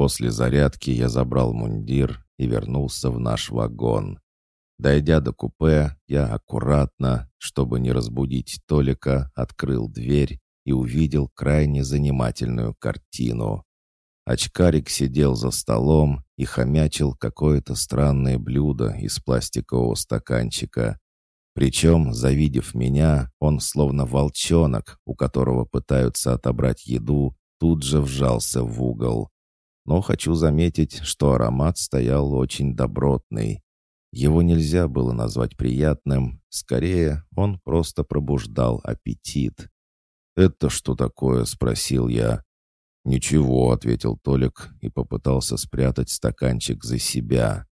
После зарядки я забрал мундир и вернулся в наш вагон. Дойдя до купе, я аккуратно, чтобы не разбудить Толика, открыл дверь и увидел крайне занимательную картину. Очкарик сидел за столом и хомячил какое-то странное блюдо из пластикового стаканчика. Причем, завидев меня, он, словно волчонок, у которого пытаются отобрать еду, тут же вжался в угол. Но хочу заметить, что аромат стоял очень добротный. Его нельзя было назвать приятным, скорее, он просто пробуждал аппетит. «Это что такое?» — спросил я. «Ничего», — ответил Толик и попытался спрятать стаканчик за себя.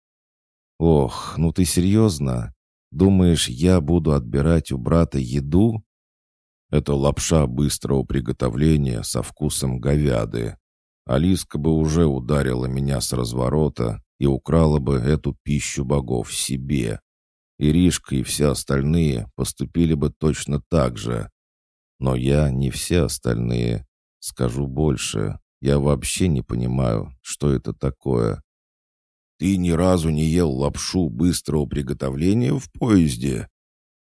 «Ох, ну ты серьезно? Думаешь, я буду отбирать у брата еду?» «Это лапша быстрого приготовления со вкусом говяды. Алиска бы уже ударила меня с разворота и украла бы эту пищу богов себе. Иришка и все остальные поступили бы точно так же. Но я не все остальные. Скажу больше, я вообще не понимаю, что это такое. «Ты ни разу не ел лапшу быстрого приготовления в поезде?»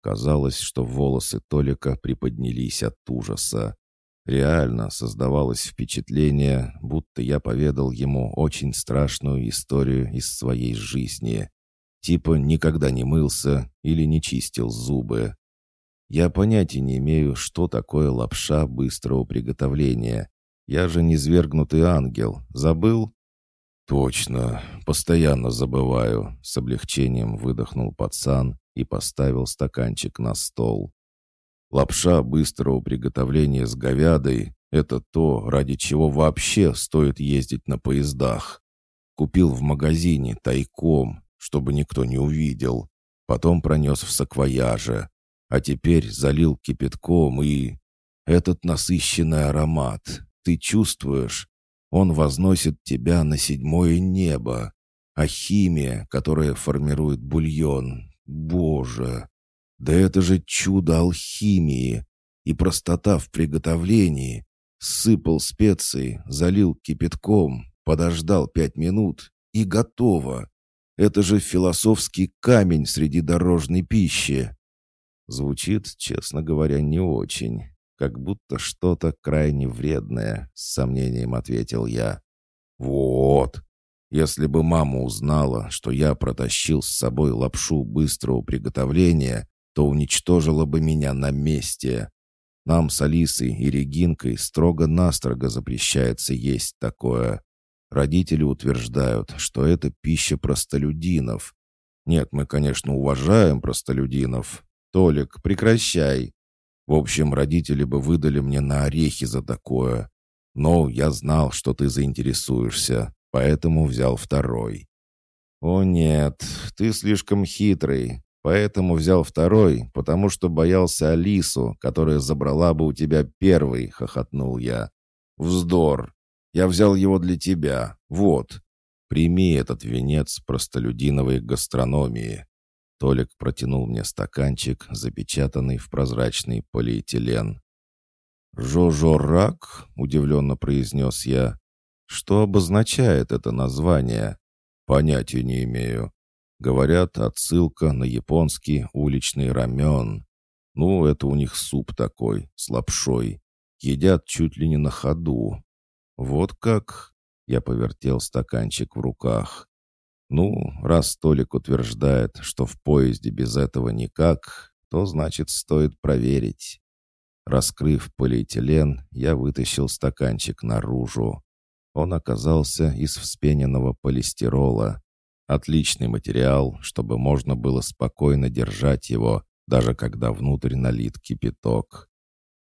Казалось, что волосы Толика приподнялись от ужаса. Реально создавалось впечатление, будто я поведал ему очень страшную историю из своей жизни. Типа никогда не мылся или не чистил зубы. Я понятия не имею, что такое лапша быстрого приготовления. Я же не свергнутый ангел. Забыл? Точно, постоянно забываю. С облегчением выдохнул пацан и поставил стаканчик на стол. Лапша быстрого приготовления с говядой — это то, ради чего вообще стоит ездить на поездах. Купил в магазине тайком, чтобы никто не увидел. Потом пронес в саквояже а теперь залил кипятком и... Этот насыщенный аромат, ты чувствуешь? Он возносит тебя на седьмое небо. А химия, которая формирует бульон, боже! Да это же чудо алхимии! И простота в приготовлении. Сыпал специи, залил кипятком, подождал пять минут и готово. Это же философский камень среди дорожной пищи. Звучит, честно говоря, не очень. Как будто что-то крайне вредное, с сомнением ответил я. Вот. Если бы мама узнала, что я протащил с собой лапшу быстрого приготовления, то уничтожила бы меня на месте. Нам с Алисой и Регинкой строго-настрого запрещается есть такое. Родители утверждают, что это пища простолюдинов. Нет, мы, конечно, уважаем простолюдинов, «Толик, прекращай!» В общем, родители бы выдали мне на орехи за такое. Но я знал, что ты заинтересуешься, поэтому взял второй. «О нет, ты слишком хитрый, поэтому взял второй, потому что боялся Алису, которая забрала бы у тебя первый», — хохотнул я. «Вздор! Я взял его для тебя. Вот. Прими этот венец простолюдиновой гастрономии. Толик протянул мне стаканчик, запечатанный в прозрачный полиэтилен. «Жожорак?» — удивленно произнес я. «Что обозначает это название?» «Понятия не имею. Говорят, отсылка на японский уличный рамен. Ну, это у них суп такой, с лапшой. Едят чуть ли не на ходу. Вот как...» Я повертел стаканчик в руках. Ну, раз Толик утверждает, что в поезде без этого никак, то значит стоит проверить. Раскрыв полиэтилен, я вытащил стаканчик наружу. Он оказался из вспененного полистирола. Отличный материал, чтобы можно было спокойно держать его, даже когда внутрь налит кипяток.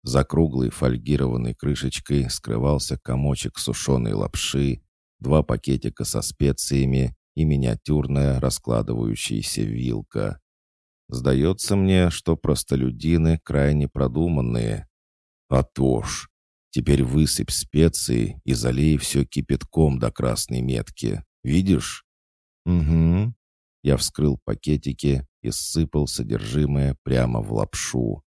За круглой фольгированной крышечкой скрывался комочек сушеной лапши, два пакетика со специями и миниатюрная раскладывающаяся вилка. Сдается мне, что простолюдины крайне продуманные. А то ж, теперь высыпь специи и залей все кипятком до красной метки. Видишь? Угу. Я вскрыл пакетики и сыпал содержимое прямо в лапшу.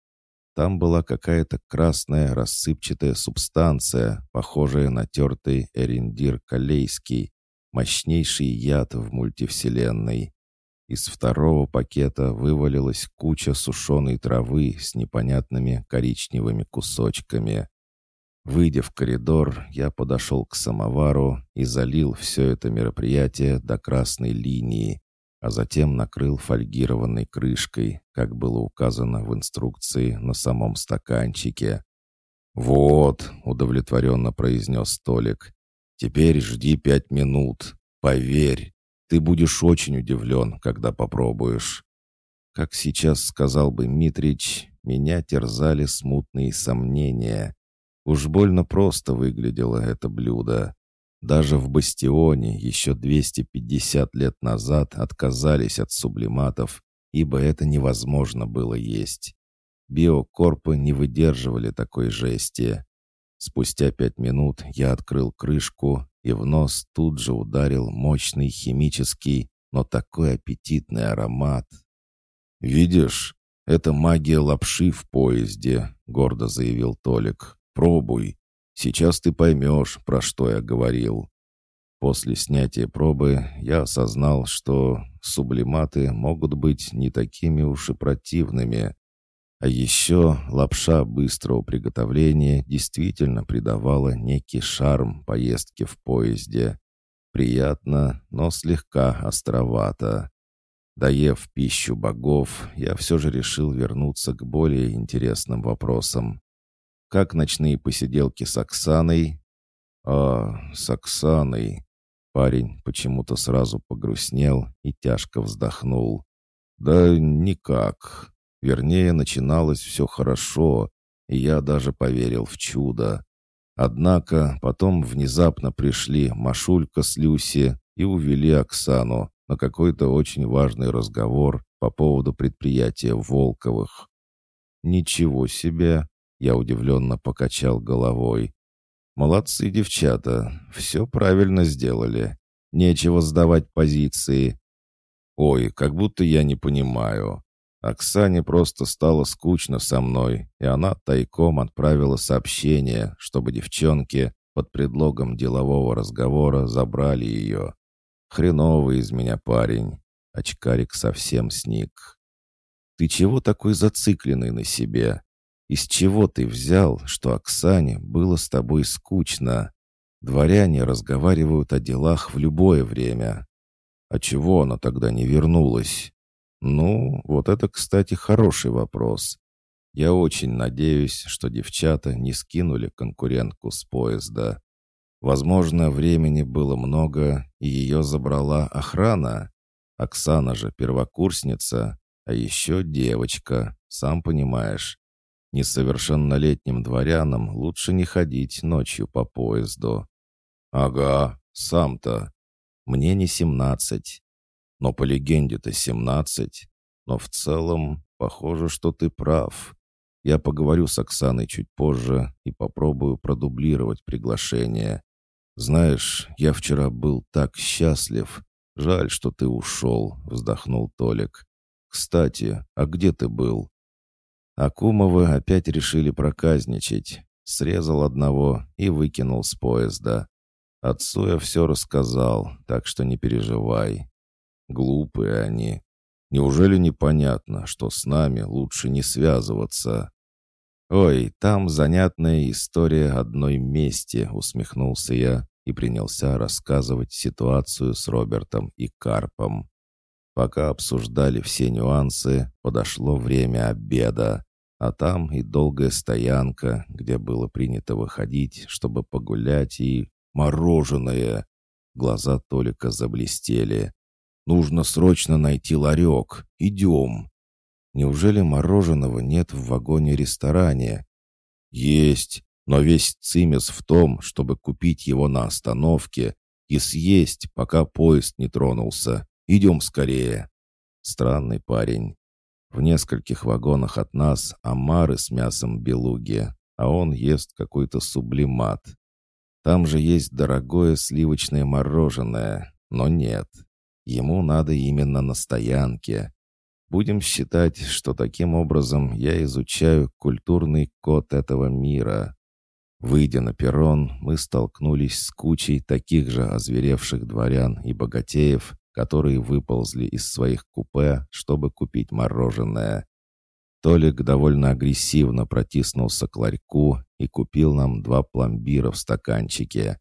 там была какая-то красная рассыпчатая субстанция, похожая на тертый эрендир калейский, мощнейший яд в мультивселенной. Из второго пакета вывалилась куча сушеной травы с непонятными коричневыми кусочками. Выйдя в коридор, я подошел к самовару и залил все это мероприятие до красной линии, а затем накрыл фольгированной крышкой, как было указано в инструкции на самом стаканчике. «Вот», — удовлетворенно произнес Толик, — «теперь жди пять минут. Поверь, ты будешь очень удивлен, когда попробуешь». Как сейчас сказал бы Митрич, меня терзали смутные сомнения. Уж больно просто выглядело это блюдо. Даже в «Бастионе» еще 250 лет назад отказались от сублиматов, ибо это невозможно было есть. Биокорпы не выдерживали такой жести. Спустя пять минут я открыл крышку, и в нос тут же ударил мощный химический, но такой аппетитный аромат. «Видишь, это магия лапши в поезде», — гордо заявил Толик. Пробуй. Сейчас ты поймешь, про что я говорил». После снятия пробы я осознал, что сублиматы могут быть не такими уж и противными. А еще лапша быстрого приготовления действительно придавала некий шарм поездке в поезде. Приятно, но слегка островато. Доев пищу богов, я все же решил вернуться к более интересным вопросам. Как ночные посиделки с Оксаной? А, с Оксаной. Парень почему-то сразу погрустнел и тяжко вздохнул. Да никак. Вернее, начиналось все хорошо, и я даже поверил в чудо. Однако потом внезапно пришли Машулька с Люси и увели Оксану на какой-то очень важный разговор по поводу предприятия Волковых. «Ничего себе!» Я удивленно покачал головой. «Молодцы, девчата, все правильно сделали. Нечего сдавать позиции. Ой, как будто я не понимаю. Оксане просто стало скучно со мной, и она тайком отправила сообщение, чтобы девчонки под предлогом делового разговора забрали ее. Хреновый из меня парень. Очкарик совсем сник. «Ты чего такой зацикленный на себе? Из чего ты взял, что Оксане было с тобой скучно? Дворяне разговаривают о делах в любое время. А чего она тогда не вернулась? Ну, вот это, кстати, хороший вопрос. Я очень надеюсь, что девчата не скинули конкурентку с поезда. Возможно, времени было много, и ее забрала охрана. Оксана же первокурсница, а еще девочка, сам понимаешь. Несовершеннолетним дворянам лучше не ходить ночью по поезду. Ага, сам-то. Мне не семнадцать. Но по легенде-то семнадцать. Но в целом, похоже, что ты прав. Я поговорю с Оксаной чуть позже и попробую продублировать приглашение. Знаешь, я вчера был так счастлив. Жаль, что ты ушел, вздохнул Толик. Кстати, а где ты был? Акумовы опять решили проказничать. Срезал одного и выкинул с поезда. Отцу я все рассказал, так что не переживай. Глупые они. Неужели непонятно, что с нами лучше не связываться? «Ой, там занятная история одной мести», — усмехнулся я и принялся рассказывать ситуацию с Робертом и Карпом. Пока обсуждали все нюансы, подошло время обеда. А там и долгая стоянка, где было принято выходить, чтобы погулять, и мороженое. Глаза Толика заблестели. «Нужно срочно найти ларек. Идем!» «Неужели мороженого нет в вагоне-ресторане?» «Есть, но весь цимес в том, чтобы купить его на остановке и съесть, пока поезд не тронулся. Идем скорее!» Странный парень. В нескольких вагонах от нас омары с мясом белуги, а он ест какой-то сублимат. Там же есть дорогое сливочное мороженое, но нет. Ему надо именно на стоянке. Будем считать, что таким образом я изучаю культурный код этого мира. Выйдя на перрон, мы столкнулись с кучей таких же озверевших дворян и богатеев, которые выползли из своих купе, чтобы купить мороженое. Толик довольно агрессивно протиснулся к ларьку и купил нам два пломбира в стаканчике.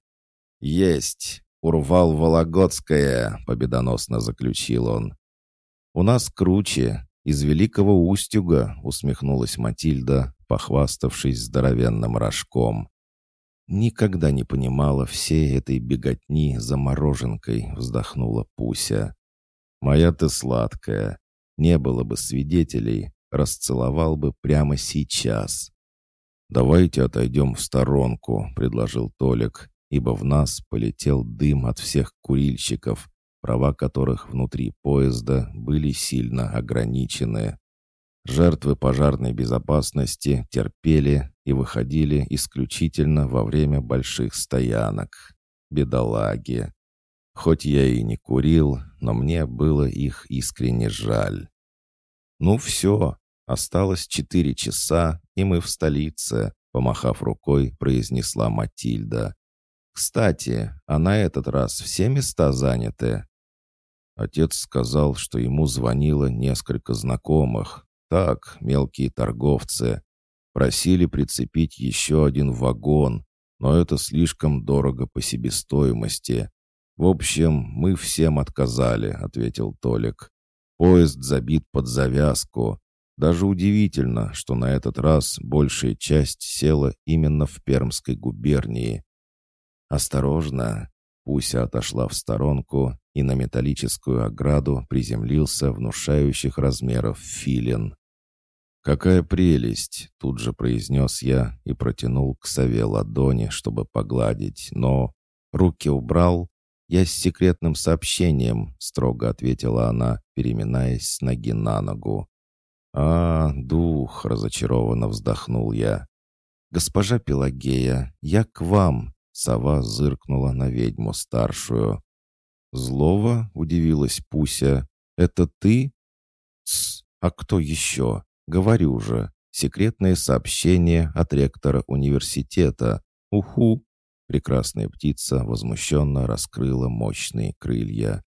«Есть! Урвал Вологодское!» — победоносно заключил он. «У нас круче, из Великого Устюга», — усмехнулась Матильда, похваставшись здоровенным рожком. «Никогда не понимала всей этой беготни за мороженкой», — вздохнула Пуся. «Моя ты сладкая. Не было бы свидетелей, расцеловал бы прямо сейчас». «Давайте отойдем в сторонку», — предложил Толик, ибо в нас полетел дым от всех курильщиков, права которых внутри поезда были сильно ограничены. Жертвы пожарной безопасности терпели и выходили исключительно во время больших стоянок. Бедолаги. Хоть я и не курил, но мне было их искренне жаль. «Ну все, осталось четыре часа, и мы в столице», помахав рукой, произнесла Матильда. «Кстати, а на этот раз все места заняты?» Отец сказал, что ему звонило несколько знакомых, так, мелкие торговцы. Просили прицепить еще один вагон, но это слишком дорого по себестоимости. В общем, мы всем отказали, ответил Толик. Поезд забит под завязку. Даже удивительно, что на этот раз большая часть села именно в Пермской губернии. «Осторожно!» Пуся отошла в сторонку, и на металлическую ограду приземлился внушающих размеров филин. «Какая прелесть!» — тут же произнес я и протянул к сове ладони, чтобы погладить, но... Руки убрал. «Я с секретным сообщением», — строго ответила она, переминаясь с ноги на ногу. «А, дух!» — разочарованно вздохнул я. «Госпожа Пелагея, я к вам!» — сова зыркнула на ведьму старшую. «Злого?» — удивилась Пуся. «Это ты?» «Тсс, а кто еще?» «Говорю же, секретное сообщение от ректора университета. Уху!» Прекрасная птица возмущенно раскрыла мощные крылья.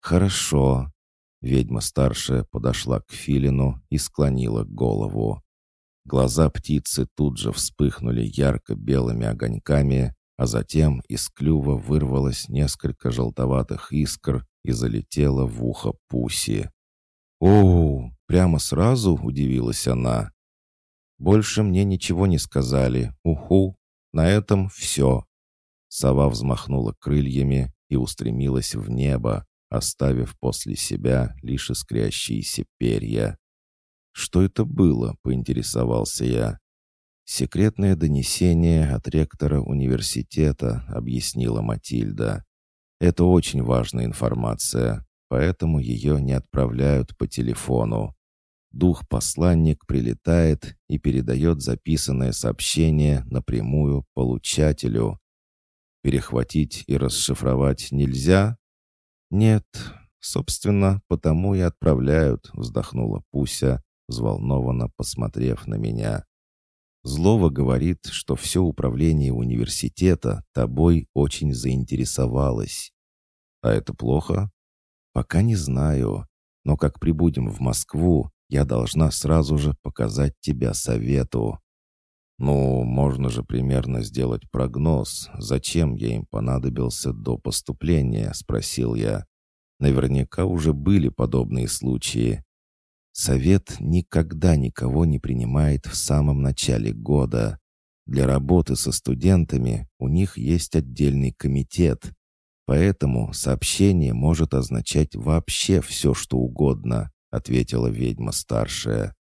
«Хорошо». Ведьма старшая подошла к филину и склонила голову. Глаза птицы тут же вспыхнули ярко-белыми огоньками, а затем из клюва вырвалось несколько желтоватых искр и залетело в ухо Пуси. «Оу, прямо сразу?» — удивилась она. «Больше мне ничего не сказали. Уху! На этом все!» Сова взмахнула крыльями и устремилась в небо, оставив после себя лишь искрящиеся перья. «Что это было?» — поинтересовался я. «Секретное донесение от ректора университета», — объяснила Матильда. «Это очень важная информация, поэтому ее не отправляют по телефону. Дух-посланник прилетает и передает записанное сообщение напрямую получателю. Перехватить и расшифровать нельзя? Нет, собственно, потому и отправляют, вздохнула Пуся, взволнованно посмотрев на меня. Злова говорит, что все управление университета тобой очень заинтересовалось. А это плохо? Пока не знаю. Но как прибудем в Москву, я должна сразу же показать тебя совету. Ну, можно же примерно сделать прогноз, зачем я им понадобился до поступления, спросил я. Наверняка уже были подобные случаи. Совет никогда никого не принимает в самом начале года. Для работы со студентами у них есть отдельный комитет. Поэтому сообщение может означать вообще все, что угодно, ответила ведьма старшая.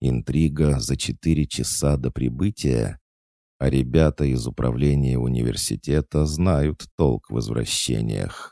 Интрига за четыре часа до прибытия? А ребята из управления университета знают толк в возвращениях.